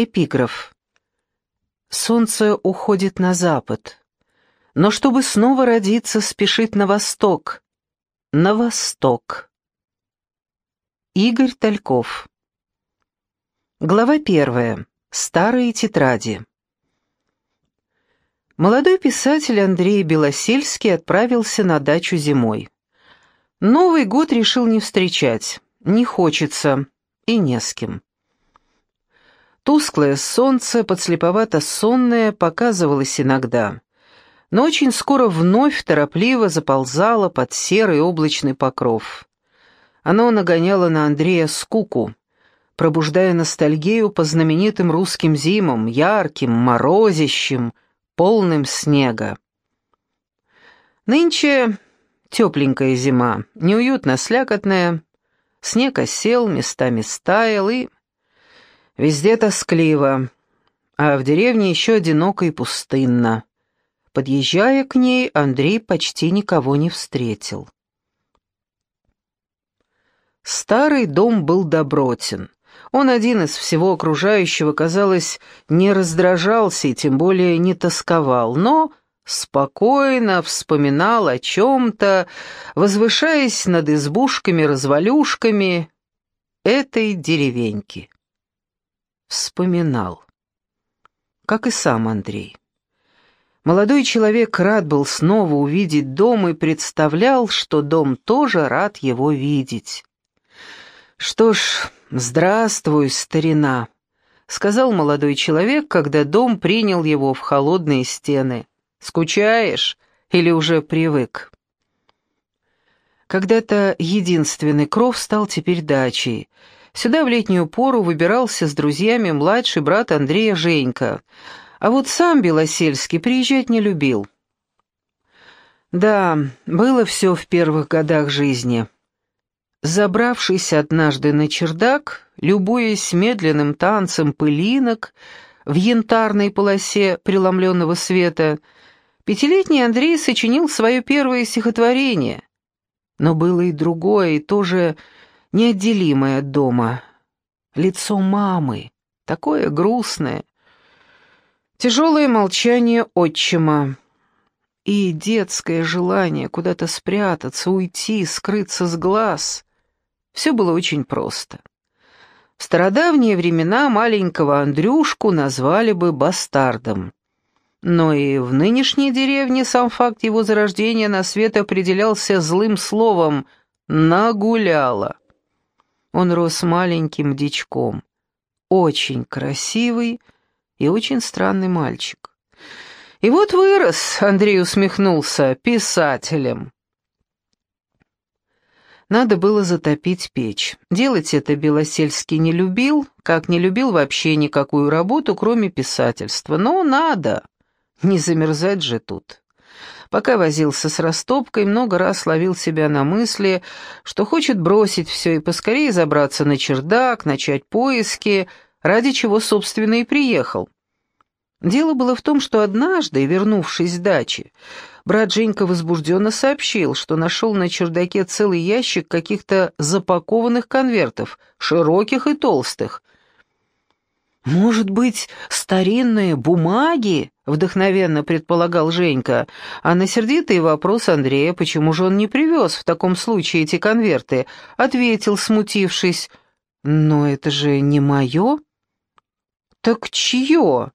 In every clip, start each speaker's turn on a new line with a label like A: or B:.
A: Эпиграф. Солнце уходит на запад, но чтобы снова родиться, спешит на восток. На восток. Игорь Тальков. Глава первая. Старые тетради. Молодой писатель Андрей Белосельский отправился на дачу зимой. Новый год решил не встречать, не хочется и не с кем. Тусклое солнце, подслеповато-сонное, показывалось иногда, но очень скоро вновь торопливо заползало под серый облачный покров. Оно нагоняло на Андрея скуку, пробуждая ностальгию по знаменитым русским зимам, ярким, морозящим, полным снега. Нынче тепленькая зима, неуютно слякотная, снег осел, местами стаял и Везде тоскливо, а в деревне еще одиноко и пустынно. Подъезжая к ней, Андрей почти никого не встретил. Старый дом был добротен. Он один из всего окружающего, казалось, не раздражался и тем более не тосковал, но спокойно вспоминал о чем-то, возвышаясь над избушками-развалюшками этой деревеньки вспоминал. Как и сам Андрей. Молодой человек рад был снова увидеть дом и представлял, что дом тоже рад его видеть. «Что ж, здравствуй, старина», — сказал молодой человек, когда дом принял его в холодные стены. «Скучаешь или уже привык?» Когда-то единственный кров стал теперь дачей — Сюда в летнюю пору выбирался с друзьями младший брат Андрея Женька, а вот сам Белосельский приезжать не любил. Да, было все в первых годах жизни. Забравшись однажды на чердак, любуясь медленным танцем пылинок в янтарной полосе преломленного света, пятилетний Андрей сочинил свое первое стихотворение. Но было и другое, и тоже неотделимое от дома. Лицо мамы, такое грустное. Тяжелое молчание отчима. И детское желание куда-то спрятаться, уйти, скрыться с глаз. Все было очень просто. В стародавние времена маленького Андрюшку назвали бы бастардом. Но и в нынешней деревне сам факт его зарождения на свет определялся злым словом «нагуляла». Он рос маленьким дичком, очень красивый и очень странный мальчик. И вот вырос, Андрей усмехнулся, писателем. Надо было затопить печь. Делать это Белосельский не любил, как не любил вообще никакую работу, кроме писательства. Но надо, не замерзать же тут. Пока возился с растопкой, много раз ловил себя на мысли, что хочет бросить все и поскорее забраться на чердак, начать поиски, ради чего, собственно, и приехал. Дело было в том, что однажды, вернувшись с дачи, брат Женька возбужденно сообщил, что нашел на чердаке целый ящик каких-то запакованных конвертов, широких и толстых, «Может быть, старинные бумаги?» — вдохновенно предполагал Женька, а на сердитый вопрос Андрея, почему же он не привез в таком случае эти конверты, ответил, смутившись, «Но это же не мое». «Так чье?»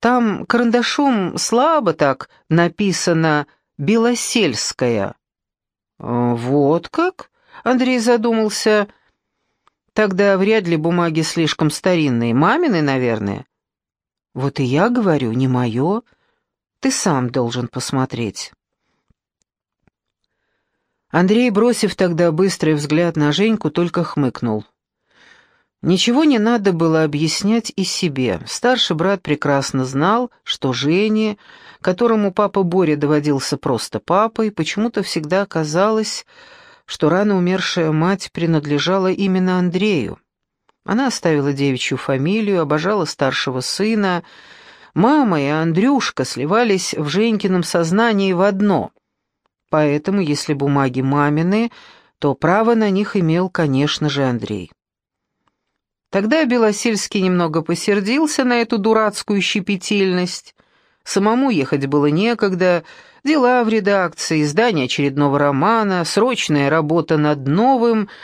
A: «Там карандашом слабо так написано «Белосельская». «Вот как?» — Андрей задумался, — Тогда вряд ли бумаги слишком старинные, мамины, наверное. Вот и я говорю, не мое. Ты сам должен посмотреть. Андрей, бросив тогда быстрый взгляд на Женьку, только хмыкнул. Ничего не надо было объяснять и себе. Старший брат прекрасно знал, что Жене, которому папа Боря доводился просто папой, почему-то всегда казалось, что рано умершая мать принадлежала именно Андрею. Она оставила девичью фамилию, обожала старшего сына. Мама и Андрюшка сливались в Женькином сознании в одно. Поэтому, если бумаги мамины, то право на них имел, конечно же, Андрей. Тогда Белосельский немного посердился на эту дурацкую щепетильность. Самому ехать было некогда, дела в редакции, издание очередного романа, срочная работа над новым —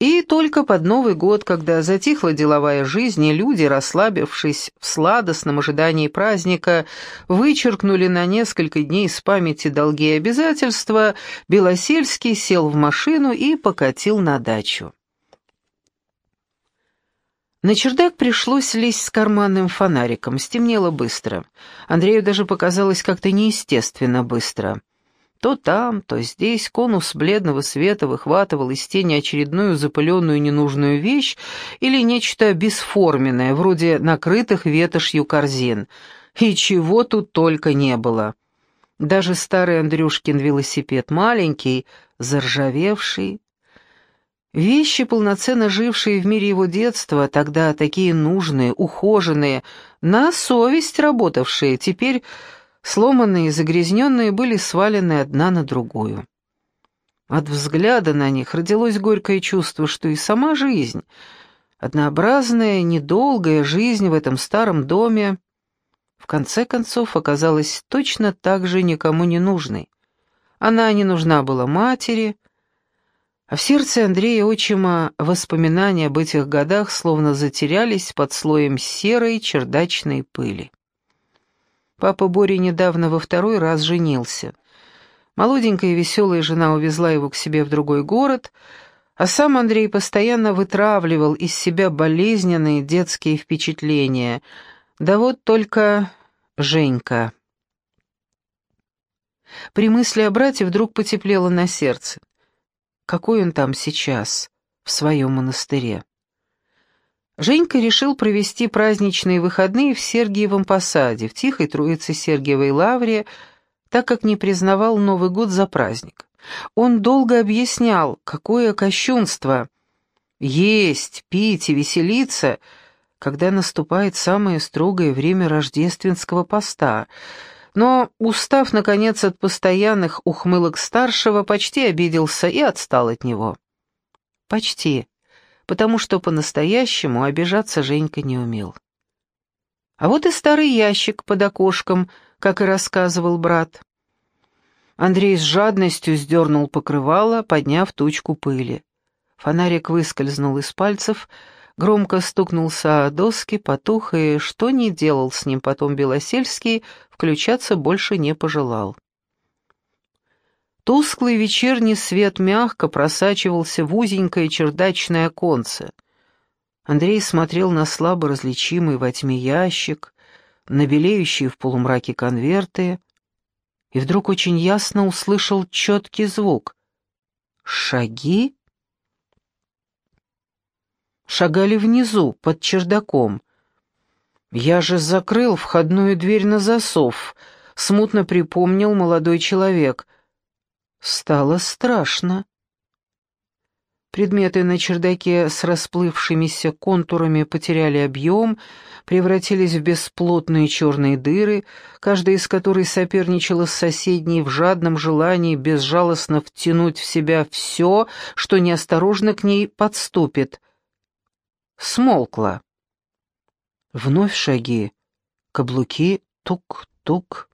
A: и только под Новый год, когда затихла деловая жизнь, и люди, расслабившись в сладостном ожидании праздника, вычеркнули на несколько дней с памяти долги и обязательства, Белосельский сел в машину и покатил на дачу. На чердак пришлось лезть с карманным фонариком, стемнело быстро. Андрею даже показалось как-то неестественно быстро. То там, то здесь конус бледного света выхватывал из тени очередную запыленную ненужную вещь или нечто бесформенное, вроде накрытых ветошью корзин. И чего тут только не было. Даже старый Андрюшкин велосипед, маленький, заржавевший. Вещи, полноценно жившие в мире его детства, тогда такие нужные, ухоженные, на совесть работавшие, теперь сломанные и загрязненные, были свалены одна на другую. От взгляда на них родилось горькое чувство, что и сама жизнь, однообразная, недолгая жизнь в этом старом доме, в конце концов оказалась точно так же никому не нужной. Она не нужна была матери, а в сердце Андрея Отчима воспоминания об этих годах словно затерялись под слоем серой чердачной пыли. Папа Бори недавно во второй раз женился. Молоденькая и веселая жена увезла его к себе в другой город, а сам Андрей постоянно вытравливал из себя болезненные детские впечатления. Да вот только Женька. При мысли о брате вдруг потеплело на сердце. Какой он там сейчас, в своем монастыре? Женька решил провести праздничные выходные в Сергиевом посаде, в Тихой Троице Сергиевой Лавре, так как не признавал Новый год за праздник. Он долго объяснял, какое кощунство есть, пить и веселиться, когда наступает самое строгое время рождественского поста, но, устав, наконец, от постоянных ухмылок старшего, почти обиделся и отстал от него. Почти потому что по-настоящему обижаться Женька не умел. А вот и старый ящик под окошком, как и рассказывал брат. Андрей с жадностью сдернул покрывало, подняв тучку пыли. Фонарик выскользнул из пальцев, громко стукнулся о доски, потух, и что ни делал с ним потом Белосельский, включаться больше не пожелал. Тусклый вечерний свет мягко просачивался в узенькое чердачное оконце. Андрей смотрел на слабо различимый во тьме ящик, на белеющие в полумраке конверты, и вдруг очень ясно услышал четкий звук. «Шаги?» Шагали внизу, под чердаком. «Я же закрыл входную дверь на засов», — смутно припомнил молодой человек — Стало страшно. Предметы на чердаке с расплывшимися контурами потеряли объем, превратились в бесплотные черные дыры, каждая из которых соперничала с соседней в жадном желании безжалостно втянуть в себя все, что неосторожно к ней подступит. Смолкла. Вновь шаги, каблуки, тук-тук.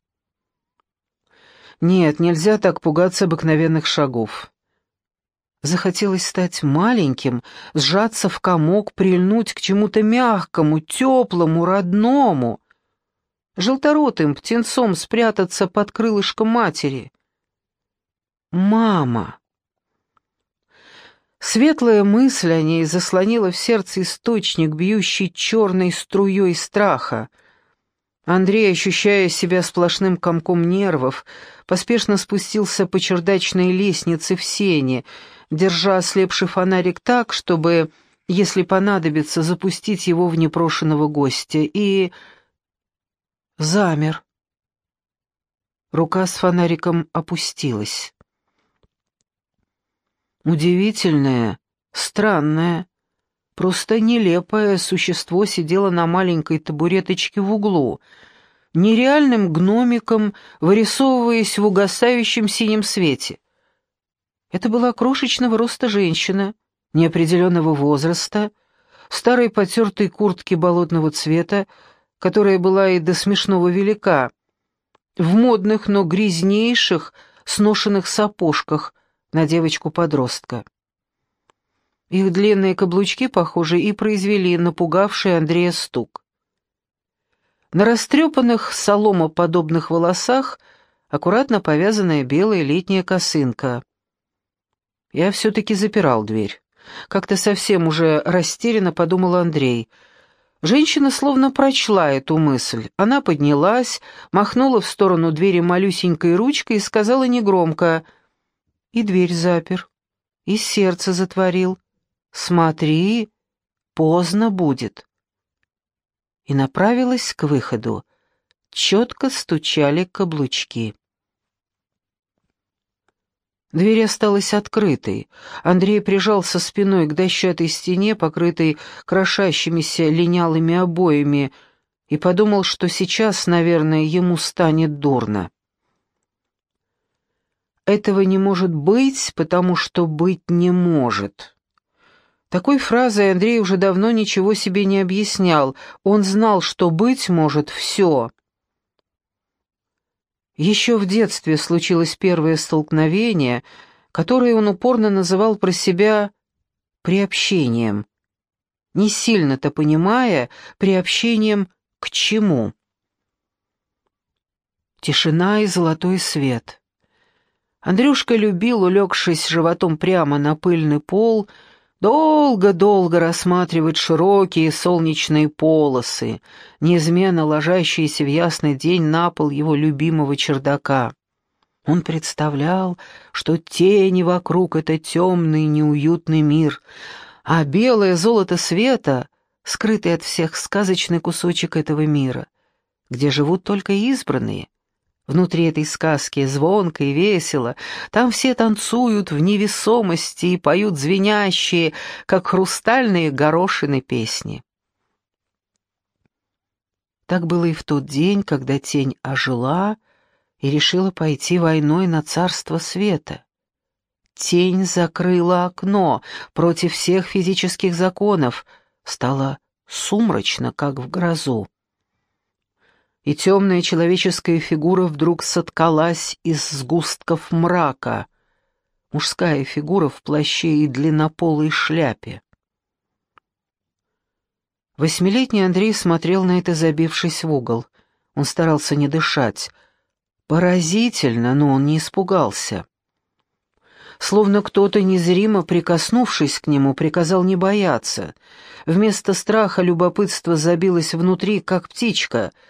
A: Нет, нельзя так пугаться обыкновенных шагов. Захотелось стать маленьким, сжаться в комок, прильнуть к чему-то мягкому, теплому, родному. Желторотым птенцом спрятаться под крылышком матери. Мама. Светлая мысль о ней заслонила в сердце источник, бьющий черной струей страха — Андрей, ощущая себя сплошным комком нервов, поспешно спустился по чердачной лестнице в сене, держа ослепший фонарик так, чтобы, если понадобится, запустить его в непрошенного гостя, и... замер. Рука с фонариком опустилась. Удивительное, странное, Просто нелепое существо сидело на маленькой табуреточке в углу, нереальным гномиком, вырисовываясь в угасающем синем свете. Это была крошечного роста женщина, неопределенного возраста, в старой потертой куртке болотного цвета, которая была и до смешного велика, в модных, но грязнейших, сношенных сапожках на девочку-подростка. Их длинные каблучки, похоже, и произвели напугавший Андрея стук. На растрепанных соломоподобных волосах аккуратно повязанная белая летняя косынка. Я все-таки запирал дверь. Как-то совсем уже растерянно подумал Андрей. Женщина словно прочла эту мысль. Она поднялась, махнула в сторону двери малюсенькой ручкой и сказала негромко «И дверь запер, и сердце затворил. Смотри, поздно будет» и направилась к выходу. Четко стучали каблучки. Дверь осталась открытой. Андрей прижался спиной к дощатой стене, покрытой крошащимися линялыми обоями, и подумал, что сейчас, наверное, ему станет дурно. Этого не может быть, потому что быть не может. Такой фразой Андрей уже давно ничего себе не объяснял. Он знал, что быть может все. Еще в детстве случилось первое столкновение, которое он упорно называл про себя приобщением. Не сильно-то понимая, приобщением к чему. Тишина и золотой свет. Андрюшка любил, улегшись животом прямо на пыльный пол, — долго-долго рассматривать широкие солнечные полосы, неизменно ложащиеся в ясный день на пол его любимого чердака. Он представлял, что тени вокруг — это темный, неуютный мир, а белое золото света — скрытый от всех сказочный кусочек этого мира, где живут только избранные, Внутри этой сказки звонко и весело, там все танцуют в невесомости и поют звенящие, как хрустальные горошины песни. Так было и в тот день, когда тень ожила и решила пойти войной на царство света. Тень закрыла окно против всех физических законов, стало сумрачно, как в грозу и темная человеческая фигура вдруг соткалась из сгустков мрака. Мужская фигура в плаще и длиннополой шляпе. Восьмилетний Андрей смотрел на это, забившись в угол. Он старался не дышать. Поразительно, но он не испугался. Словно кто-то, незримо прикоснувшись к нему, приказал не бояться. Вместо страха любопытство забилось внутри, как птичка —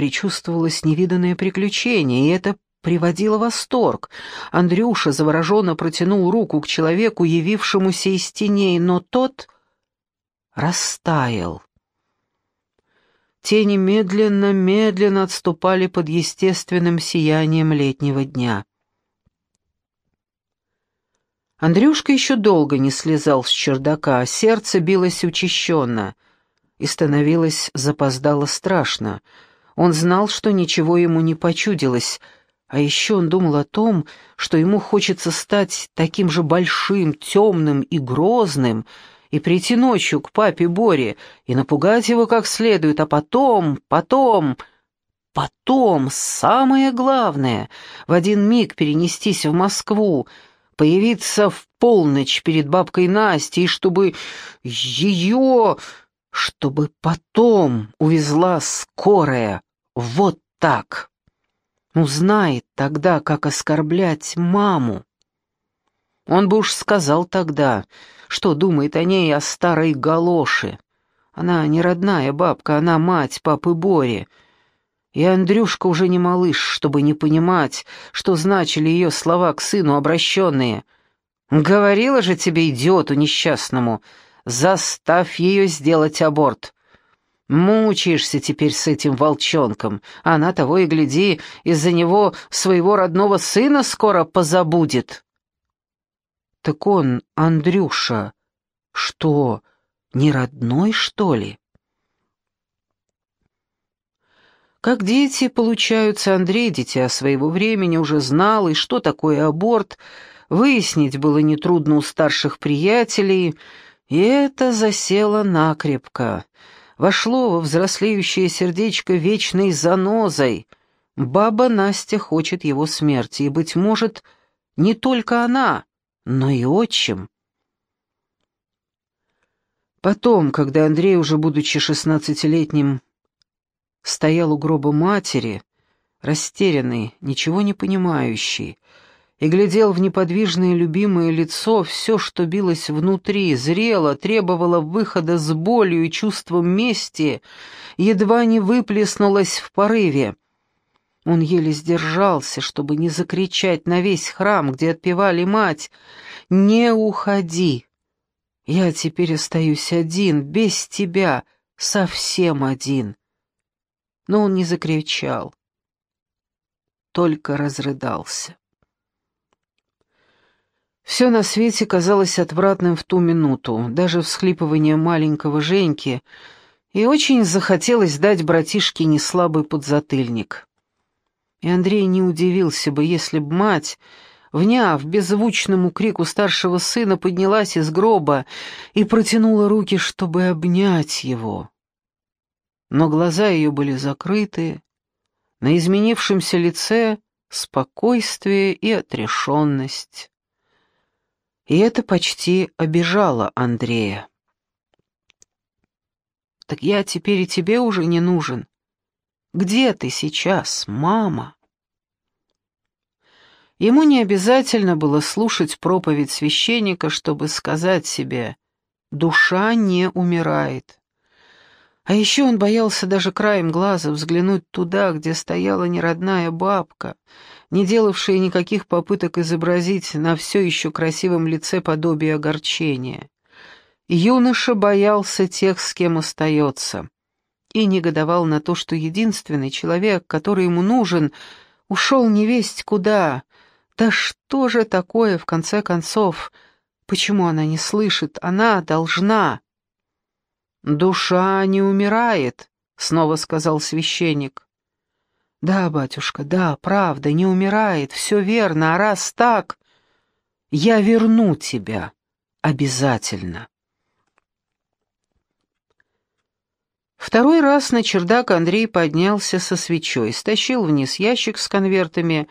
A: Причувствовалось невиданное приключение, и это приводило восторг. Андрюша завороженно протянул руку к человеку, явившемуся из теней, но тот растаял. Тени медленно-медленно отступали под естественным сиянием летнего дня. Андрюшка еще долго не слезал с чердака, сердце билось учащенно и становилось запоздало страшно — он знал, что ничего ему не почудилось, а еще он думал о том, что ему хочется стать таким же большим, темным и грозным, и прийти ночью к папе Боре и напугать его как следует, а потом, потом, потом, самое главное, в один миг перенестись в Москву, появиться в полночь перед бабкой Настей, чтобы ее, чтобы потом увезла скорая. Вот так. Узнает тогда, как оскорблять маму. Он бы уж сказал тогда, что думает о ней о старой галоши. Она не родная бабка, она мать папы Бори. И Андрюшка уже не малыш, чтобы не понимать, что значили ее слова к сыну обращенные. «Говорила же тебе, идиоту несчастному, заставь ее сделать аборт. Мучаешься теперь с этим волчонком. Она того и гляди, из-за него своего родного сына скоро позабудет. Так он, Андрюша, что, не родной, что ли? Как дети получаются, Андрей, дитя своего времени, уже знал, и что такое аборт, выяснить было нетрудно у старших приятелей — И это засело накрепко, вошло во взрослеющее сердечко вечной занозой. Баба Настя хочет его смерти, и, быть может, не только она, но и отчим. Потом, когда Андрей, уже будучи шестнадцатилетним, стоял у гроба матери, растерянный, ничего не понимающий, и глядел в неподвижное любимое лицо, все, что билось внутри, зрело, требовало выхода с болью и чувством мести, едва не выплеснулось в порыве. Он еле сдержался, чтобы не закричать на весь храм, где отпевали мать «Не уходи!» Я теперь остаюсь один, без тебя, совсем один. Но он не закричал, только разрыдался. Все на свете казалось отвратным в ту минуту, даже всхлипывание маленького Женьки, и очень захотелось дать братишке неслабый подзатыльник. И Андрей не удивился бы, если б мать вняв беззвучному крику старшего сына, поднялась из гроба и протянула руки, чтобы обнять его. Но глаза ее были закрыты, на изменившемся лице спокойствие и отрешенность. И это почти обижало Андрея. «Так я теперь и тебе уже не нужен. Где ты сейчас, мама?» Ему не обязательно было слушать проповедь священника, чтобы сказать себе «душа не умирает». А еще он боялся даже краем глаза взглянуть туда, где стояла неродная бабка, не делавшая никаких попыток изобразить на все еще красивом лице подобие огорчения. Юноша боялся тех, с кем остается, и негодовал на то, что единственный человек, который ему нужен, ушел невесть куда, да что же такое, в конце концов? Почему она не слышит? Она должна. «Душа не умирает», — снова сказал священник. «Да, батюшка, да, правда, не умирает, все верно, а раз так, я верну тебя обязательно». Второй раз на чердак Андрей поднялся со свечой, стащил вниз ящик с конвертами,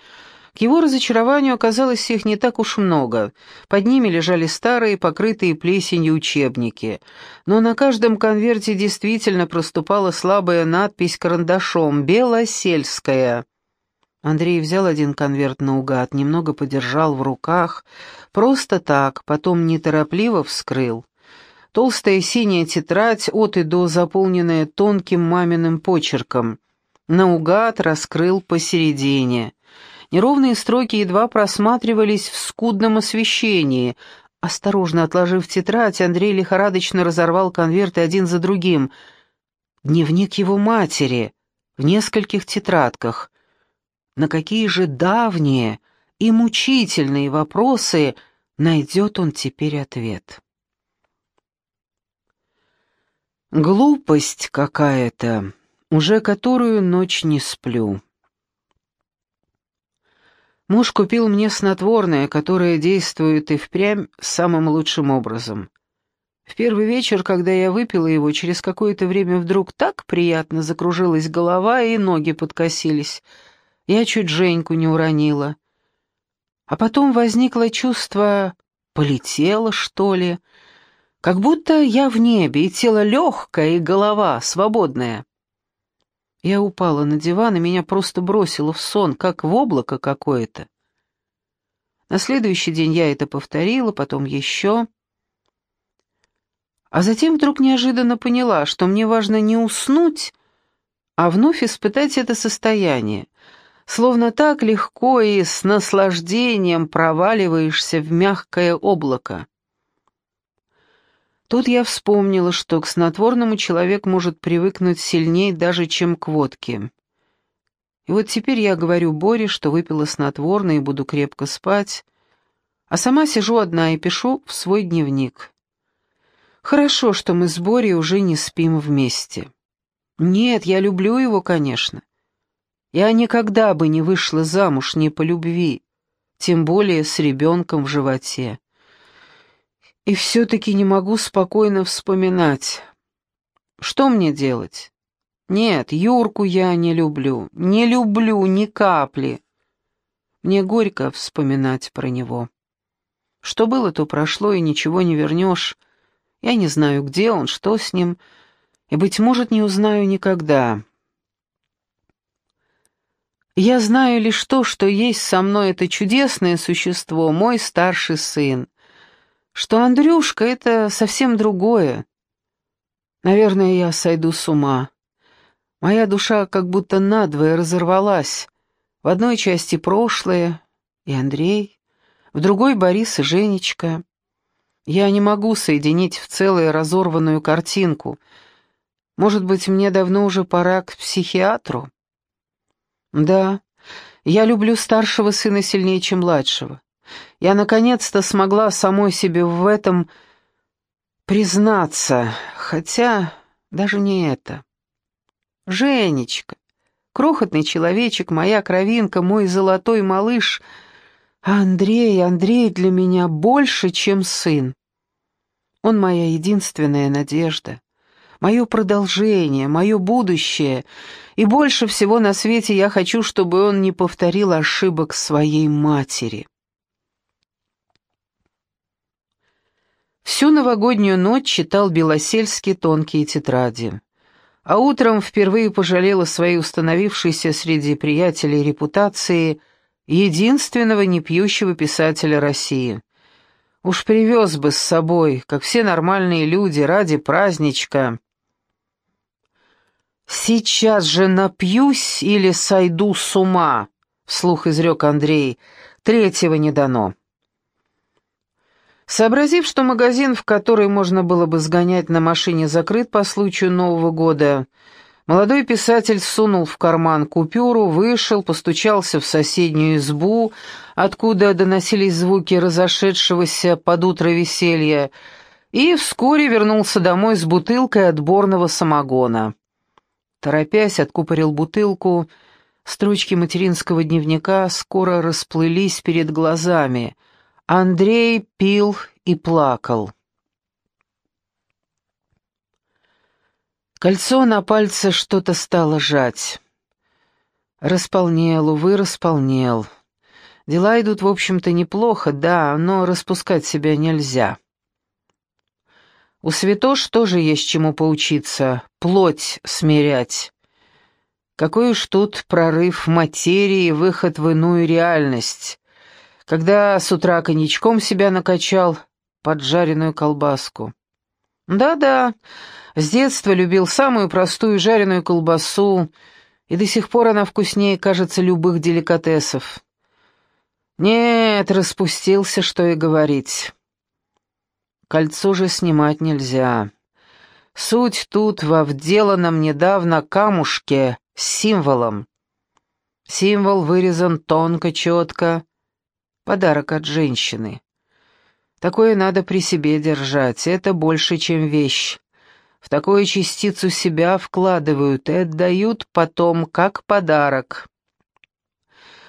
A: к его разочарованию оказалось их не так уж много. Под ними лежали старые, покрытые плесенью учебники. Но на каждом конверте действительно проступала слабая надпись карандашом «Белосельская». Андрей взял один конверт наугад, немного подержал в руках, просто так, потом неторопливо вскрыл. Толстая синяя тетрадь, от и до заполненная тонким маминым почерком. Наугад раскрыл посередине. Неровные строки едва просматривались в скудном освещении. Осторожно отложив тетрадь, Андрей лихорадочно разорвал конверты один за другим. Дневник его матери в нескольких тетрадках. На какие же давние и мучительные вопросы найдет он теперь ответ? Глупость какая-то, уже которую ночь не сплю. Муж купил мне снотворное, которое действует и впрямь самым лучшим образом. В первый вечер, когда я выпила его, через какое-то время вдруг так приятно закружилась голова и ноги подкосились. Я чуть Женьку не уронила. А потом возникло чувство «полетело, что ли?» Как будто я в небе, и тело легкое, и голова свободная. Я упала на диван, и меня просто бросило в сон, как в облако какое-то. На следующий день я это повторила, потом еще. А затем вдруг неожиданно поняла, что мне важно не уснуть, а вновь испытать это состояние, словно так легко и с наслаждением проваливаешься в мягкое облако. Тут я вспомнила, что к снотворному человек может привыкнуть сильнее даже, чем к водке. И вот теперь я говорю Боре, что выпила снотворное и буду крепко спать, а сама сижу одна и пишу в свой дневник. Хорошо, что мы с Борей уже не спим вместе. Нет, я люблю его, конечно. Я никогда бы не вышла замуж не по любви, тем более с ребенком в животе. И все-таки не могу спокойно вспоминать. Что мне делать? Нет, Юрку я не люблю, не люблю ни капли. Мне горько вспоминать про него. Что было, то прошло, и ничего не вернешь. Я не знаю, где он, что с ним, и, быть может, не узнаю никогда. Я знаю лишь то, что есть со мной это чудесное существо, мой старший сын, что Андрюшка — это совсем другое. Наверное, я сойду с ума. Моя душа как будто надвое разорвалась. В одной части прошлое и Андрей, в другой Борис и Женечка. Я не могу соединить в целое разорванную картинку. Может быть, мне давно уже пора к психиатру? Да, я люблю старшего сына сильнее, чем младшего. Я наконец-то смогла самой себе в этом признаться, хотя даже не это. Женечка, крохотный человечек, моя кровинка, мой золотой малыш, Андрей, Андрей для меня больше, чем сын. Он моя единственная надежда, мое продолжение, мое будущее, и больше всего на свете я хочу, чтобы он не повторил ошибок своей матери. Всю новогоднюю ночь читал Белосельский тонкие тетради. А утром впервые пожалел о своей установившейся среди приятелей репутации единственного непьющего писателя России. Уж привез бы с собой, как все нормальные люди, ради праздничка. «Сейчас же напьюсь или сойду с ума», — вслух изрек Андрей. «Третьего не дано». Сообразив, что магазин, в который можно было бы сгонять на машине, закрыт по случаю Нового года, молодой писатель сунул в карман купюру, вышел, постучался в соседнюю избу, откуда доносились звуки разошедшегося под утро веселья, и вскоре вернулся домой с бутылкой отборного самогона. Торопясь, откупорил бутылку, строчки материнского дневника скоро расплылись перед глазами — Андрей пил и плакал. Кольцо на пальце что-то стало жать. Располнел, увы, располнел. Дела идут, в общем-то, неплохо, да, но распускать себя нельзя. У святош тоже есть чему поучиться, плоть смирять. Какой уж тут прорыв материи, выход в иную реальность когда с утра коньячком себя накачал поджаренную колбаску. Да-да, с детства любил самую простую жареную колбасу, и до сих пор она вкуснее, кажется, любых деликатесов. Нет, распустился, что и говорить. Кольцо же снимать нельзя. Суть тут во вделанном недавно камушке с символом. Символ вырезан тонко, четко, Подарок от женщины. Такое надо при себе держать, это больше, чем вещь. В такую частицу себя вкладывают и отдают потом как подарок.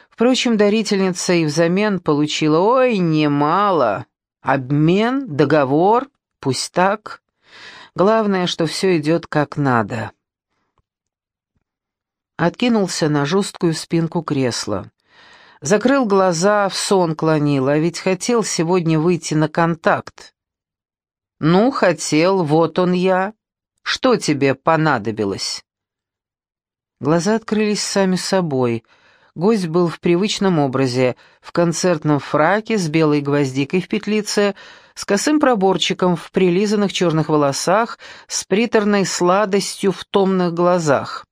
A: Впрочем, дарительница и взамен получила, ой, немало. Обмен, договор, пусть так. Главное, что все идет как надо. Откинулся на жесткую спинку кресла. Закрыл глаза, в сон клонил, а ведь хотел сегодня выйти на контакт. «Ну, хотел, вот он я. Что тебе понадобилось?» Глаза открылись сами собой. Гость был в привычном образе, в концертном фраке с белой гвоздикой в петлице, с косым проборчиком в прилизанных черных волосах, с приторной сладостью в томных глазах.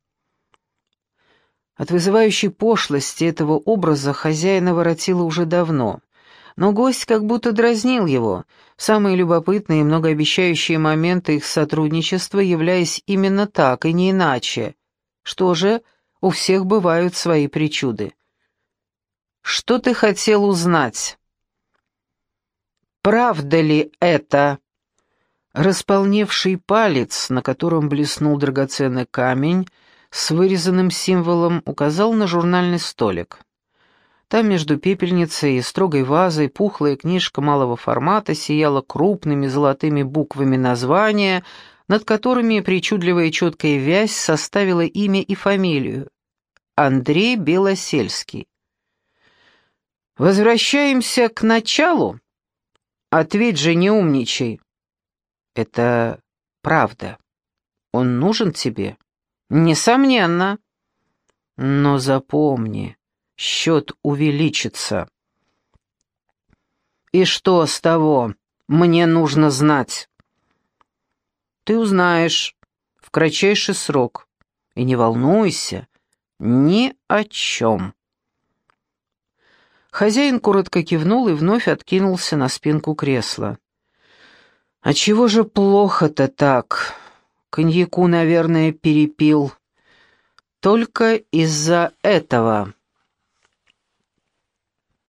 A: От вызывающей пошлости этого образа хозяина воротило уже давно, но гость как будто дразнил его, в самые любопытные и многообещающие моменты их сотрудничества являясь именно так и не иначе. Что же, у всех бывают свои причуды. «Что ты хотел узнать?» «Правда ли это?» Располневший палец, на котором блеснул драгоценный камень, с вырезанным символом указал на журнальный столик. Там между пепельницей и строгой вазой пухлая книжка малого формата сияла крупными золотыми буквами названия, над которыми причудливая четкая вязь составила имя и фамилию. Андрей Белосельский. «Возвращаемся к началу?» «Ответь же, не умничай». «Это правда. Он нужен тебе?» «Несомненно». «Но запомни, счет увеличится. И что с того? Мне нужно знать. Ты узнаешь в кратчайший срок. И не волнуйся ни о чем. Хозяин коротко кивнул и вновь откинулся на спинку кресла. «А чего же плохо-то так? Коньяку, наверное, перепил. Только из-за этого.